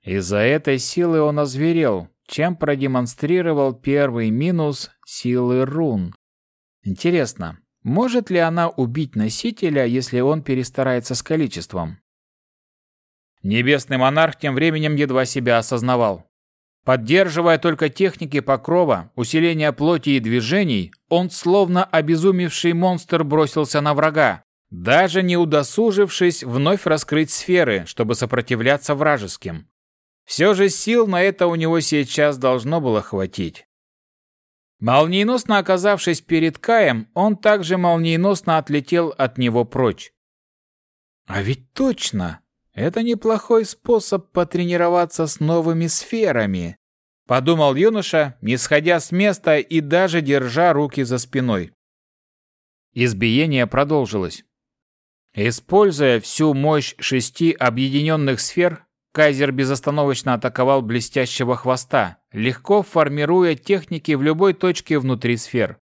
Из-за этой силы он озверел, чем продемонстрировал первый минус силы рун. Интересно, может ли она убить носителя, если он перестарается с количеством? Небесный монарх тем временем едва себя осознавал. Поддерживая только техники покрова, усиления плоти и движений, он словно обезумевший монстр бросился на врага, даже не удосужившись вновь раскрыть сферы, чтобы сопротивляться вражеским. Все же сил на это у него сейчас должно было хватить. Молниеносно оказавшись перед Каем, он также молниеносно отлетел от него прочь. А ведь точно, это неплохой способ потренироваться с новыми сферами, подумал юноша, не сходя с места и даже держа руки за спиной. Избиение продолжилось. Используя всю мощь шести объединенных сфер, Кайзер безостановочно атаковал блестящего хвоста, легко формируя техники в любой точке внутри сфер.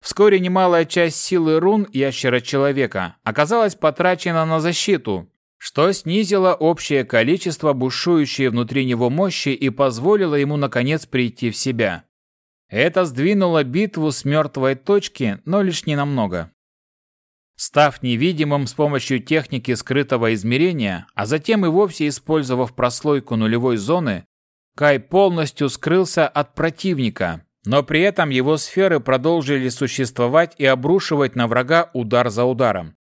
Вскоре немалая часть силы рун ящера-человека оказалась потрачена на защиту, что снизило общее количество бушующей внутри него мощи и позволило ему наконец прийти в себя. Это сдвинуло битву с мертвой точки, но лишь ненамного. Став невидимым с помощью техники скрытого измерения, а затем и вовсе использовав прослойку нулевой зоны, Кай полностью скрылся от противника, но при этом его сферы продолжили существовать и обрушивать на врага удар за ударом.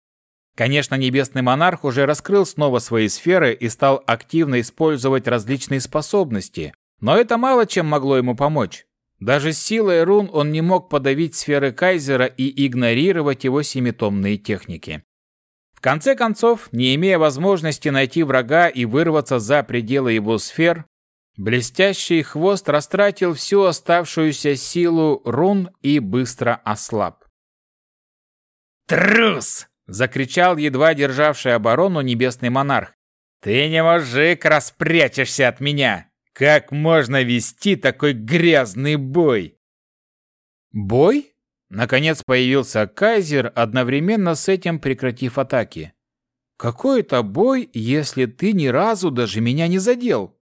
Конечно, Небесный Монарх уже раскрыл снова свои сферы и стал активно использовать различные способности, но это мало чем могло ему помочь. Даже силой рун он не мог подавить сферы Кайзера и игнорировать его семитомные техники. В конце концов, не имея возможности найти врага и вырваться за пределы его сфер, блестящий хвост растратил всю оставшуюся силу рун и быстро ослаб. «Трус!» — закричал едва державший оборону небесный монарх. «Ты не мужик, распрячешься от меня! Как можно вести такой грязный бой?» «Бой?» Наконец появился Кайзер, одновременно с этим прекратив атаки. «Какой это бой, если ты ни разу даже меня не задел?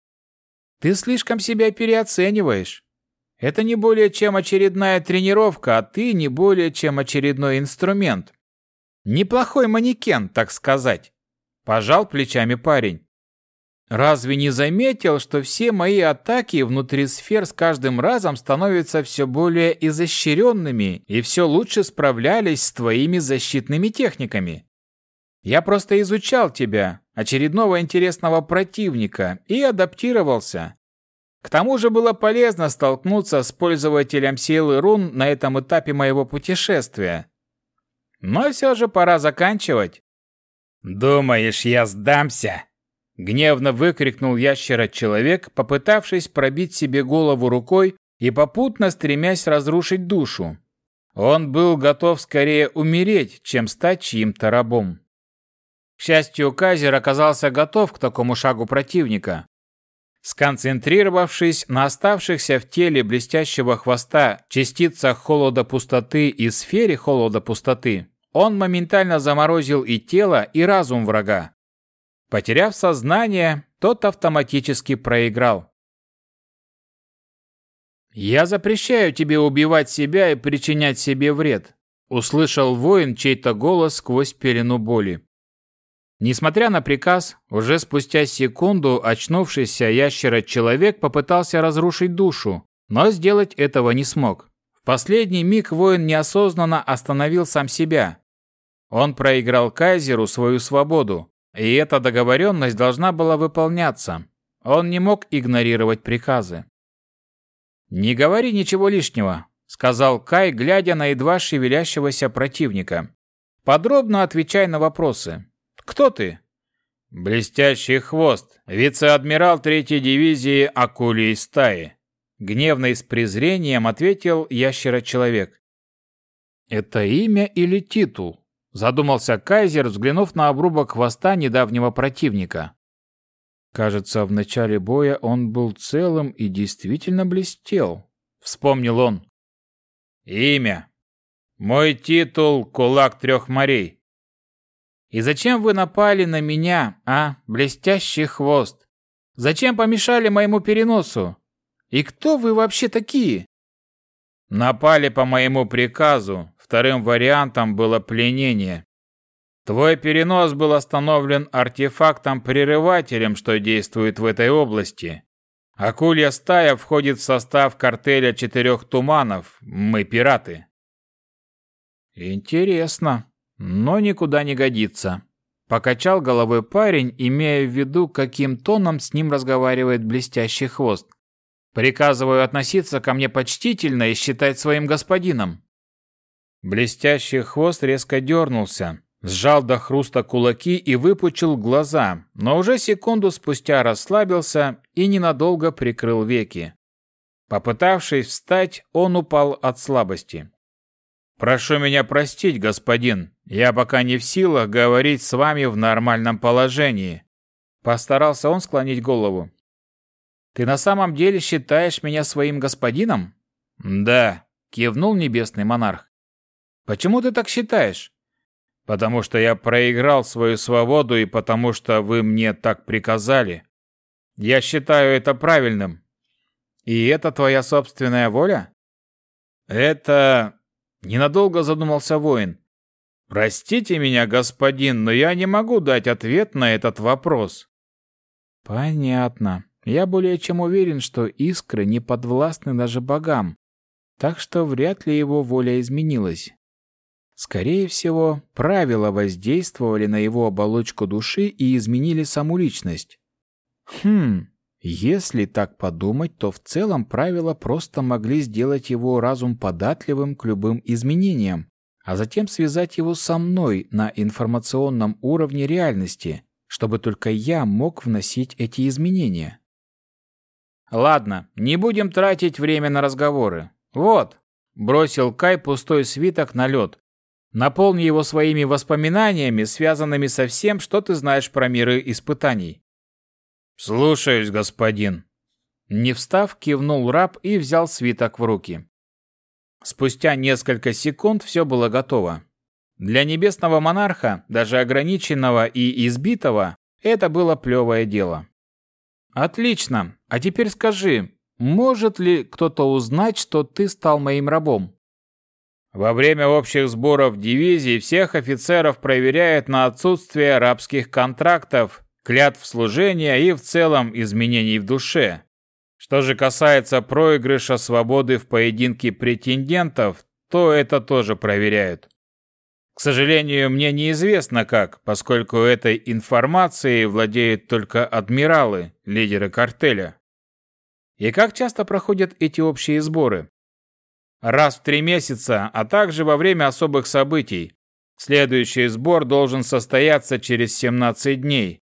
Ты слишком себя переоцениваешь. Это не более чем очередная тренировка, а ты не более чем очередной инструмент. Неплохой манекен, так сказать. Пожал плечами парень. Разве не заметил, что все мои атаки внутри сфер с каждым разом становятся все более изощренными и все лучше справлялись с твоими защитными техниками? Я просто изучал тебя, очередного интересного противника, и адаптировался. К тому же было полезно столкнуться с пользователем силы рун на этом этапе моего путешествия. Но все же пора заканчивать. «Думаешь, я сдамся?» Гневно выкрикнул ящера-человек, попытавшись пробить себе голову рукой и попутно стремясь разрушить душу. Он был готов скорее умереть, чем стать чьим-то рабом. К счастью, Казер оказался готов к такому шагу противника. Сконцентрировавшись на оставшихся в теле блестящего хвоста частицах холода пустоты и сфере холода пустоты, он моментально заморозил и тело, и разум врага. Потеряв сознание, тот автоматически проиграл. «Я запрещаю тебе убивать себя и причинять себе вред», услышал воин чей-то голос сквозь пелену боли. Несмотря на приказ, уже спустя секунду очнувшийся ящера-человек попытался разрушить душу, но сделать этого не смог. В последний миг воин неосознанно остановил сам себя. Он проиграл Кайзеру свою свободу, и эта договоренность должна была выполняться. Он не мог игнорировать приказы. «Не говори ничего лишнего», — сказал Кай, глядя на едва шевелящегося противника. «Подробно отвечай на вопросы. Кто ты?» «Блестящий хвост, вице-адмирал третьей дивизии акулий стаи», — гневно и с презрением ответил ящера-человек. «Это имя или титул?» Задумался Кайзер, взглянув на обрубок хвоста недавнего противника. Кажется, в начале боя он был целым и действительно блестел. Вспомнил он. Имя. Мой титул — Кулак Трех Морей. И зачем вы напали на меня, а, блестящий хвост? Зачем помешали моему переносу? И кто вы вообще такие? Напали по моему приказу, Вторым вариантом было пленение. Твой перенос был остановлен артефактом-прерывателем, что действует в этой области. Акулья стая входит в состав картеля четырех туманов. Мы пираты. Интересно, но никуда не годится. Покачал головой парень, имея в виду, каким тоном с ним разговаривает блестящий хвост. Приказываю относиться ко мне почтительно и считать своим господином. Блестящий хвост резко дернулся, сжал до хруста кулаки и выпучил глаза, но уже секунду спустя расслабился и ненадолго прикрыл веки. Попытавшись встать, он упал от слабости. «Прошу меня простить, господин, я пока не в силах говорить с вами в нормальном положении». Постарался он склонить голову. «Ты на самом деле считаешь меня своим господином?» «Да», — кивнул небесный монарх. Почему ты так считаешь? Потому что я проиграл свою свободу и потому что вы мне так приказали. Я считаю это правильным. И это твоя собственная воля? Это... Ненадолго задумался воин. Простите меня, господин, но я не могу дать ответ на этот вопрос. Понятно. Я более чем уверен, что искры не подвластны даже богам, так что вряд ли его воля изменилась. Скорее всего, правила воздействовали на его оболочку души и изменили саму личность. Хм, Если так подумать, то в целом правила просто могли сделать его разум податливым к любым изменениям, а затем связать его со мной на информационном уровне реальности, чтобы только я мог вносить эти изменения. Ладно, не будем тратить время на разговоры. Вот, бросил Кай пустой свиток на лед. Наполни его своими воспоминаниями, связанными со всем, что ты знаешь про миры испытаний. Слушаюсь, господин. Не встав, кивнул раб и взял свиток в руки. Спустя несколько секунд все было готово. Для небесного монарха, даже ограниченного и избитого, это было плевое дело. Отлично. А теперь скажи, может ли кто-то узнать, что ты стал моим рабом? Во время общих сборов дивизии всех офицеров проверяют на отсутствие рабских контрактов, клятв служения и в целом изменений в душе. Что же касается проигрыша свободы в поединке претендентов, то это тоже проверяют. К сожалению, мне неизвестно как, поскольку этой информацией владеют только адмиралы, лидеры картеля. И как часто проходят эти общие сборы? Раз в три месяца, а также во время особых событий. Следующий сбор должен состояться через 17 дней.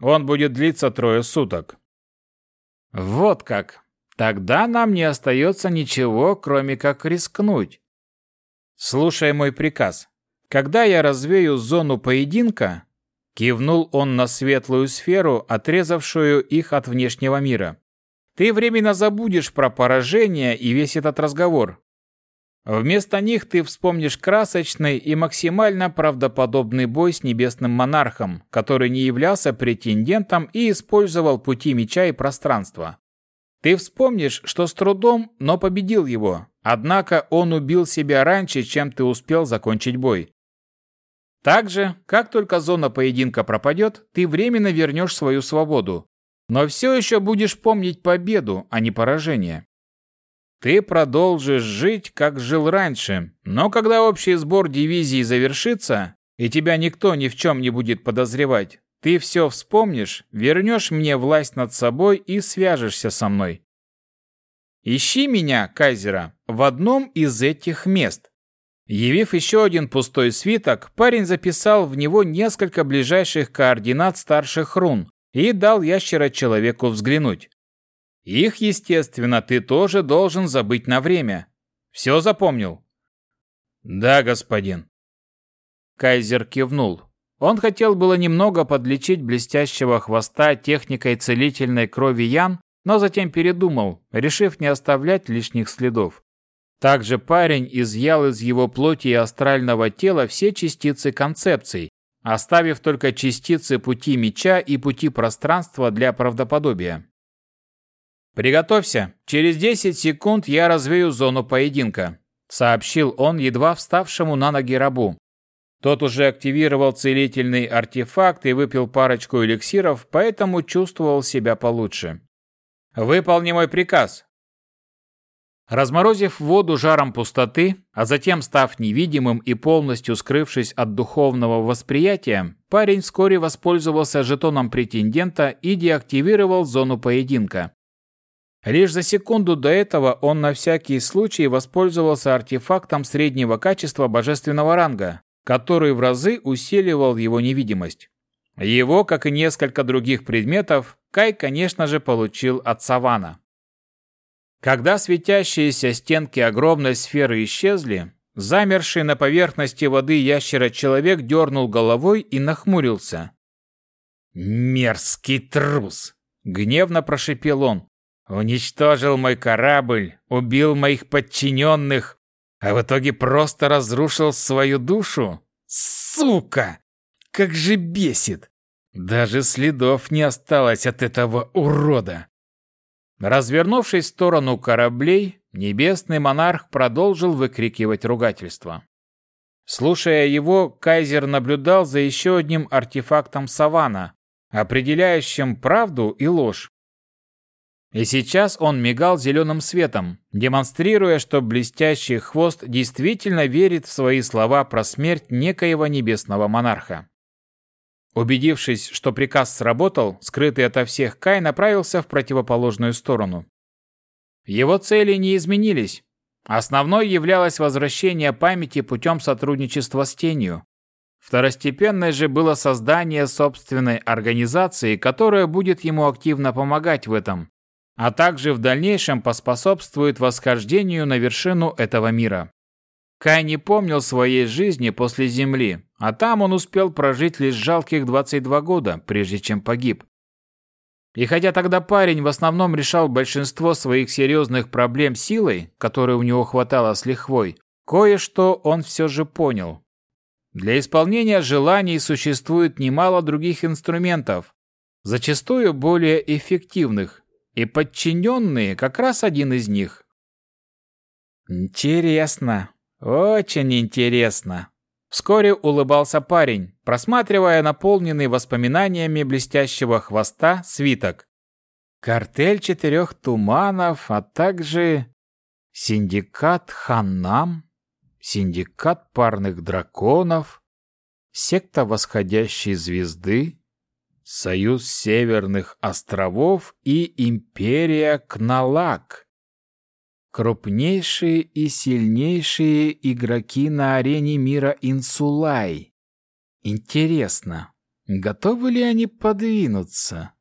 Он будет длиться трое суток. Вот как. Тогда нам не остается ничего, кроме как рискнуть. Слушай мой приказ. Когда я развею зону поединка, кивнул он на светлую сферу, отрезавшую их от внешнего мира. Ты временно забудешь про поражение и весь этот разговор. Вместо них ты вспомнишь красочный и максимально правдоподобный бой с небесным монархом, который не являлся претендентом и использовал пути меча и пространства. Ты вспомнишь, что с трудом, но победил его, однако он убил себя раньше, чем ты успел закончить бой. Также, как только зона поединка пропадет, ты временно вернешь свою свободу, но все еще будешь помнить победу, а не поражение. Ты продолжишь жить, как жил раньше, но когда общий сбор дивизии завершится, и тебя никто ни в чем не будет подозревать, ты все вспомнишь, вернешь мне власть над собой и свяжешься со мной. Ищи меня, Кайзера, в одном из этих мест. Явив еще один пустой свиток, парень записал в него несколько ближайших координат старших рун, и дал ящера-человеку взглянуть. Их, естественно, ты тоже должен забыть на время. Все запомнил? Да, господин. Кайзер кивнул. Он хотел было немного подлечить блестящего хвоста техникой целительной крови Ян, но затем передумал, решив не оставлять лишних следов. Также парень изъял из его плоти и астрального тела все частицы концепций, оставив только частицы пути меча и пути пространства для правдоподобия. «Приготовься, через 10 секунд я развею зону поединка», сообщил он едва вставшему на ноги рабу. Тот уже активировал целительный артефакт и выпил парочку эликсиров, поэтому чувствовал себя получше. «Выполни мой приказ. Разморозив воду жаром пустоты, а затем став невидимым и полностью скрывшись от духовного восприятия, парень вскоре воспользовался жетоном претендента и деактивировал зону поединка. Лишь за секунду до этого он на всякий случай воспользовался артефактом среднего качества божественного ранга, который в разы усиливал его невидимость. Его, как и несколько других предметов, Кай, конечно же, получил от Савана. Когда светящиеся стенки огромной сферы исчезли, замерший на поверхности воды ящера-человек дернул головой и нахмурился. «Мерзкий трус!» — гневно прошипел он. «Уничтожил мой корабль, убил моих подчиненных, а в итоге просто разрушил свою душу? Сука! Как же бесит! Даже следов не осталось от этого урода!» Развернувшись в сторону кораблей, небесный монарх продолжил выкрикивать ругательства. Слушая его, кайзер наблюдал за еще одним артефактом савана, определяющим правду и ложь. И сейчас он мигал зеленым светом, демонстрируя, что блестящий хвост действительно верит в свои слова про смерть некоего небесного монарха. Убедившись, что приказ сработал, скрытый ото всех Кай направился в противоположную сторону. Его цели не изменились. Основной являлось возвращение памяти путем сотрудничества с тенью. Второстепенное же было создание собственной организации, которая будет ему активно помогать в этом, а также в дальнейшем поспособствует восхождению на вершину этого мира. Кай не помнил своей жизни после Земли, а там он успел прожить лишь жалких 22 года, прежде чем погиб. И хотя тогда парень в основном решал большинство своих серьезных проблем силой, которой у него хватало с лихвой, кое-что он все же понял. Для исполнения желаний существует немало других инструментов, зачастую более эффективных, и подчиненные как раз один из них. Интересно, очень интересно. Вскоре улыбался парень, просматривая наполненный воспоминаниями блестящего хвоста свиток. Картель четырех туманов, а также синдикат Ханнам, синдикат парных драконов, секта восходящей звезды, союз северных островов и империя Кналак крупнейшие и сильнейшие игроки на арене мира Инсулай. Интересно, готовы ли они подвинуться?